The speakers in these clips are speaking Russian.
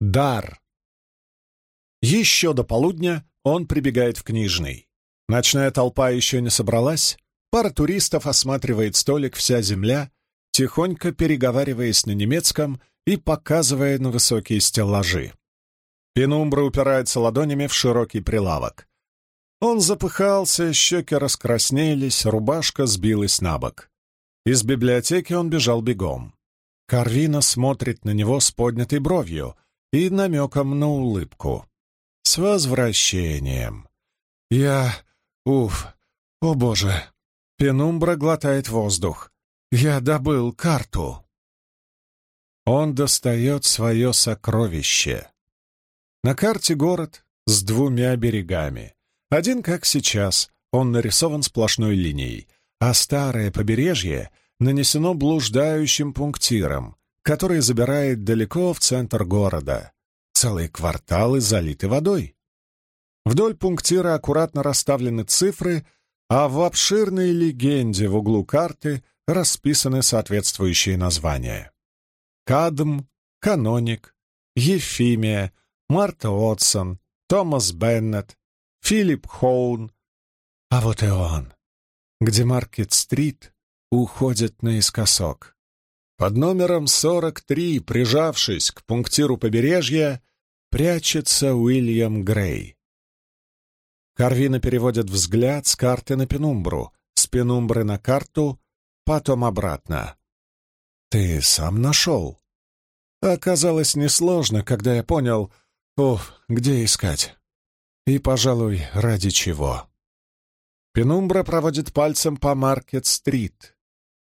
Дар. Еще до полудня он прибегает в книжный. Ночная толпа еще не собралась, пара туристов осматривает столик «Вся земля», тихонько переговариваясь на немецком и показывая на высокие стеллажи. Пенумбра упирается ладонями в широкий прилавок. Он запыхался, щеки раскраснелись, рубашка сбилась на бок. Из библиотеки он бежал бегом. Карвина смотрит на него с поднятой бровью и намеком на улыбку. «С возвращением!» «Я... Уф! О боже!» Пенумбра глотает воздух. «Я добыл карту!» Он достает свое сокровище. На карте город с двумя берегами. Один, как сейчас, он нарисован сплошной линией, а старое побережье нанесено блуждающим пунктиром, который забирает далеко в центр города. Целые кварталы залиты водой. Вдоль пунктира аккуратно расставлены цифры, а в обширной легенде в углу карты расписаны соответствующие названия. Кадм, Каноник, Ефимия, Марта Отсон, Томас Беннет, Филипп Хоун. А вот и он, где Маркет-стрит уходит наискосок. Под номером 43, прижавшись к пунктиру побережья, прячется Уильям Грей. Карвина переводит взгляд с карты на пенумбру, с пенумбры на карту, потом обратно. «Ты сам нашел?» Оказалось несложно, когда я понял, уф, где искать. И, пожалуй, ради чего. Пенумбра проводит пальцем по Маркет-стрит.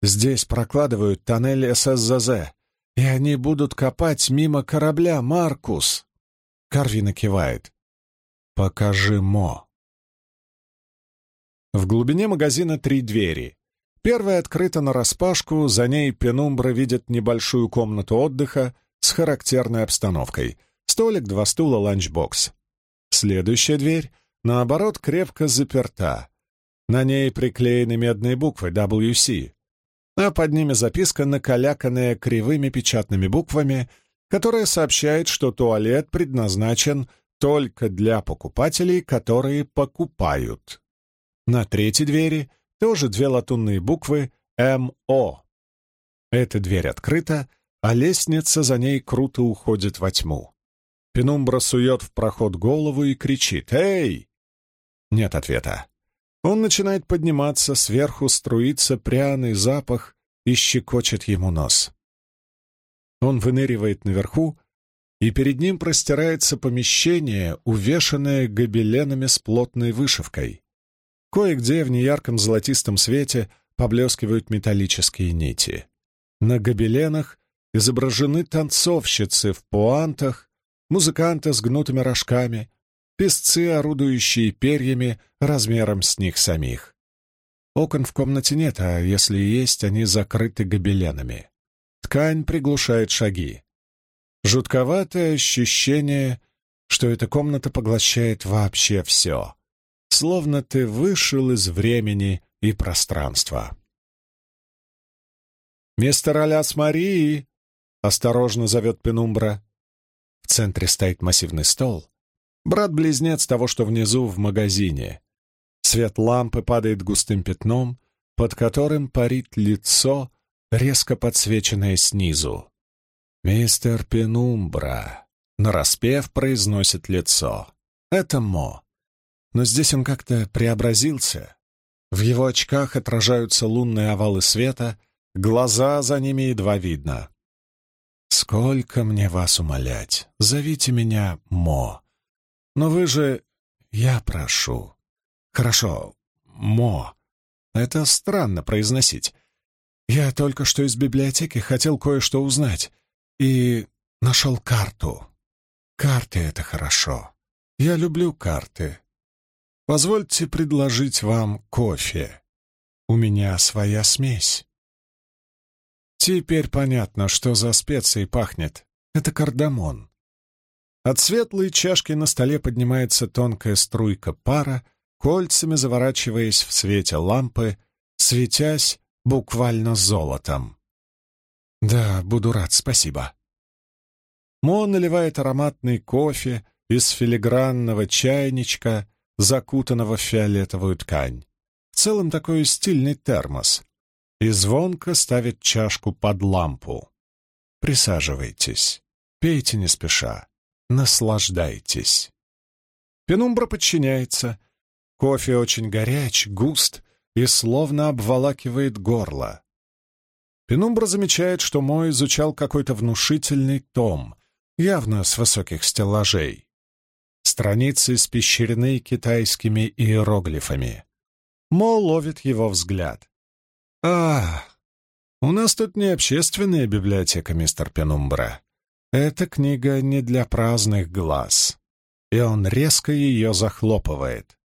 Здесь прокладывают тоннель ССЗЗ, и они будут копать мимо корабля «Маркус». Карвина кивает. «Покажи Мо». В глубине магазина три двери. Первая открыта нараспашку, за ней Пенумбра видит небольшую комнату отдыха с характерной обстановкой. Столик, два стула, ланчбокс. Следующая дверь, наоборот, крепко заперта. На ней приклеены медные буквы WC, а под ними записка, накаляканная кривыми печатными буквами, которая сообщает, что туалет предназначен только для покупателей, которые покупают. На третьей двери тоже две латунные буквы «МО». Эта дверь открыта, а лестница за ней круто уходит во тьму. Пенумбра сует в проход голову и кричит «Эй!». Нет ответа. Он начинает подниматься, сверху струится пряный запах и щекочет ему нос. Он выныривает наверху, и перед ним простирается помещение, увешанное гобеленами с плотной вышивкой. Кое-где в неярком золотистом свете поблескивают металлические нити. На гобеленах изображены танцовщицы в пуантах, музыканты с гнутыми рожками, песцы, орудующие перьями размером с них самих. Окон в комнате нет, а если и есть, они закрыты гобеленами. Ткань приглушает шаги. Жутковатое ощущение, что эта комната поглощает вообще все. Словно ты вышел из времени и пространства. «Мистер Аляс Марии!» — осторожно зовет Пенумбра. В центре стоит массивный стол. Брат-близнец того, что внизу в магазине. Свет лампы падает густым пятном, под которым парит лицо, резко подсвеченное снизу. «Мистер Пенумбра», — нараспев произносит лицо. «Это Мо». Но здесь он как-то преобразился. В его очках отражаются лунные овалы света, глаза за ними едва видно. «Сколько мне вас умолять? Зовите меня Мо. Но вы же... Я прошу. Хорошо, Мо. Это странно произносить. Я только что из библиотеки хотел кое-что узнать и нашел карту. Карты — это хорошо. Я люблю карты. Позвольте предложить вам кофе. У меня своя смесь. Теперь понятно, что за специей пахнет. Это кардамон. От светлой чашки на столе поднимается тонкая струйка пара, кольцами заворачиваясь в свете лампы, светясь буквально золотом. «Да, буду рад, спасибо». Мо наливает ароматный кофе из филигранного чайничка, закутанного в фиолетовую ткань. В целом такой стильный термос. И звонко ставит чашку под лампу. Присаживайтесь, пейте не спеша, наслаждайтесь. Пенумбра подчиняется. Кофе очень горяч, густ и словно обволакивает горло. Пенумбра замечает, что Мо изучал какой-то внушительный том, явно с высоких стеллажей. Страницы испещрены китайскими иероглифами. Мо ловит его взгляд. «А, у нас тут не общественная библиотека, мистер Пенумбра. Эта книга не для праздных глаз». И он резко ее захлопывает.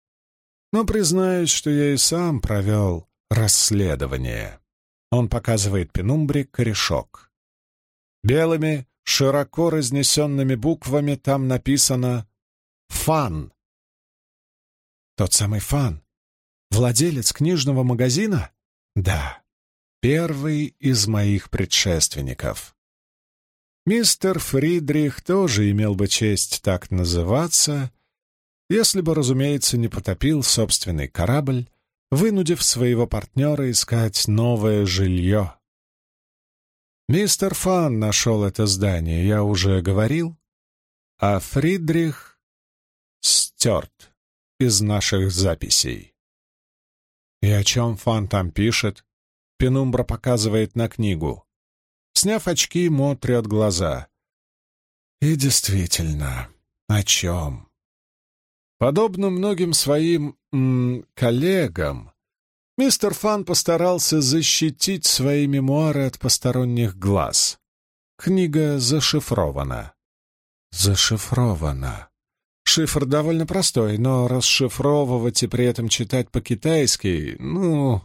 Но признаюсь, что я и сам провел расследование. Он показывает Пенумбре корешок. Белыми, широко разнесенными буквами там написано «Фан». Тот самый Фан. Владелец книжного магазина? Да, первый из моих предшественников. Мистер Фридрих тоже имел бы честь так называться, если бы, разумеется, не потопил собственный корабль, вынудив своего партнера искать новое жилье. Мистер Фан нашел это здание, я уже говорил, а Фридрих стерт из наших записей. И о чем Фан там пишет? Пенумбра показывает на книгу. Сняв очки, Мо трет глаза. И действительно, о чем? Подобно многим своим м, коллегам, мистер Фан постарался защитить свои мемуары от посторонних глаз. Книга зашифрована. Зашифрована. Шифр довольно простой, но расшифровывать и при этом читать по-китайски, ну...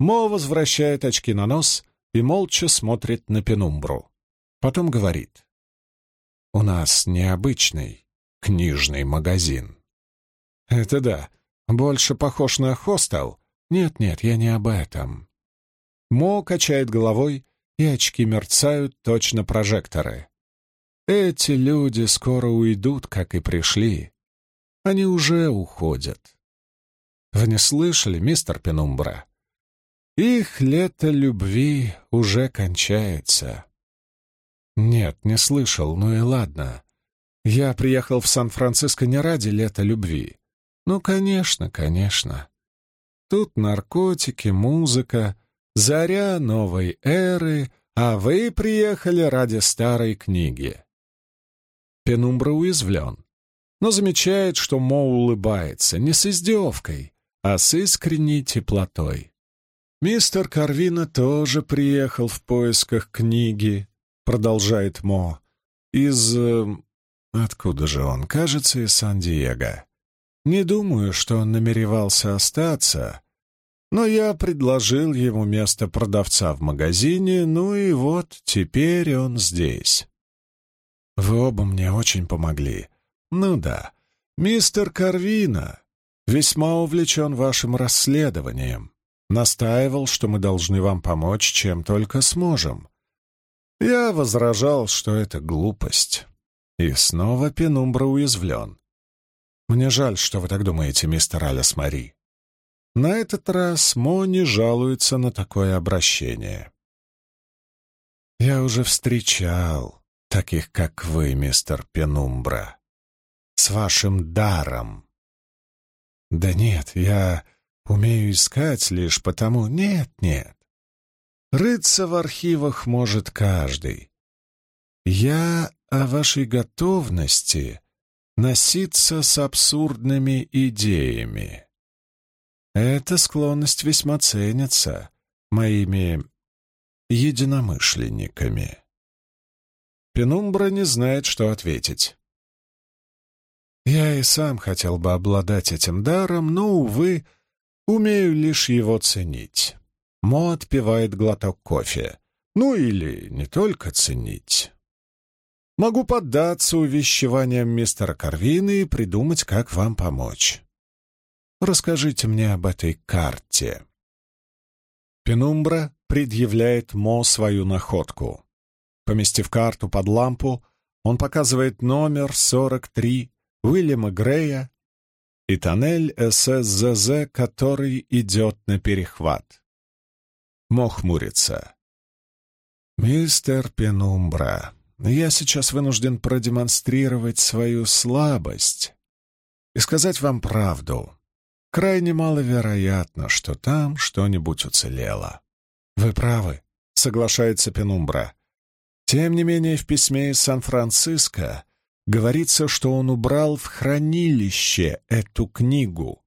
Мо возвращает очки на нос и молча смотрит на пенумбру. Потом говорит. «У нас необычный книжный магазин. Это да, больше похож на хостел. Нет-нет, я не об этом. Мо качает головой, и очки мерцают точно прожекторы. Эти люди скоро уйдут, как и пришли. Они уже уходят. Вы не слышали, мистер Пенумбра? Их лето любви уже кончается. Нет, не слышал, ну и ладно. Я приехал в Сан-Франциско не ради лета любви. Ну, конечно, конечно. Тут наркотики, музыка, заря новой эры, а вы приехали ради старой книги. Пенумбра уязвлен, но замечает, что Мо улыбается не с издевкой, а с искренней теплотой. «Мистер Карвина тоже приехал в поисках книги», — продолжает Мо, — «из э, Откуда же он? Кажется, из Сан-Диего. Не думаю, что он намеревался остаться, но я предложил ему место продавца в магазине, ну и вот теперь он здесь. Вы оба мне очень помогли. Ну да, мистер Карвина весьма увлечен вашим расследованием. Настаивал, что мы должны вам помочь, чем только сможем. Я возражал, что это глупость. И снова Пенумбра уязвлен. «Мне жаль, что вы так думаете, мистер Алис Мари». На этот раз Мо не жалуется на такое обращение. «Я уже встречал таких, как вы, мистер Пенумбра, с вашим даром». «Да нет, я умею искать лишь потому...» «Нет, нет. Рыться в архивах может каждый. Я о вашей готовности носиться с абсурдными идеями. Эта склонность весьма ценится моими единомышленниками. Пенумбра не знает, что ответить. Я и сам хотел бы обладать этим даром, но, увы, умею лишь его ценить. Мо отпивает глоток кофе. Ну или не только ценить. Могу поддаться увещеваниям мистера Карвины и придумать, как вам помочь. Расскажите мне об этой карте. Пенумбра предъявляет Мо свою находку. Поместив карту под лампу, Он показывает номер 43 Уильяма Грея и тоннель ССЗЗ, который идет на перехват. Мо хмурится. «Мистер Пенумбра, я сейчас вынужден продемонстрировать свою слабость и сказать вам правду. Крайне маловероятно, что там что-нибудь уцелело. Вы правы, соглашается Пенумбра. Тем не менее, в письме из Сан-Франциско говорится, что он убрал в хранилище эту книгу.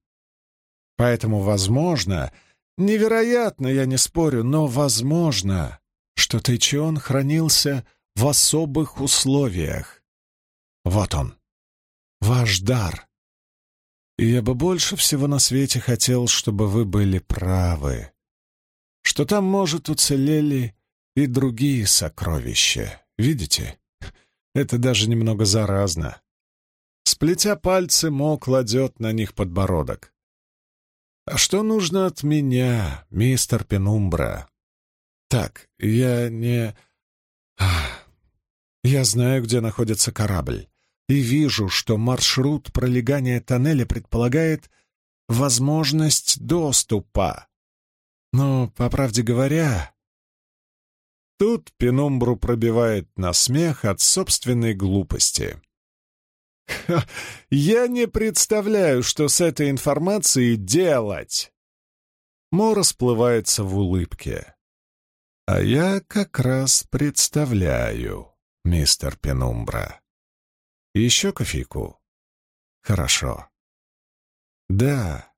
Поэтому, возможно, невероятно, я не спорю, но возможно, что Тайчион хранился в особых условиях. Вот он, ваш дар. И я бы больше всего на свете хотел, чтобы вы были правы, что там, может, уцелели и другие сокровища. Видите? Это даже немного заразно. Сплетя пальцы, Мо кладет на них подбородок. «А что нужно от меня, мистер Пенумбра?» «Так, я не...» «Я знаю, где находится корабль и вижу, что маршрут пролегания тоннеля предполагает возможность доступа. Но, по правде говоря... Тут Пенумбру пробивает на смех от собственной глупости. «Я не представляю, что с этой информацией делать!» Мо расплывается в улыбке. «А я как раз представляю, мистер Пенумбра». Еще кофейку? Хорошо. Да,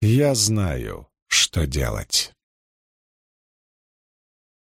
я знаю, что делать.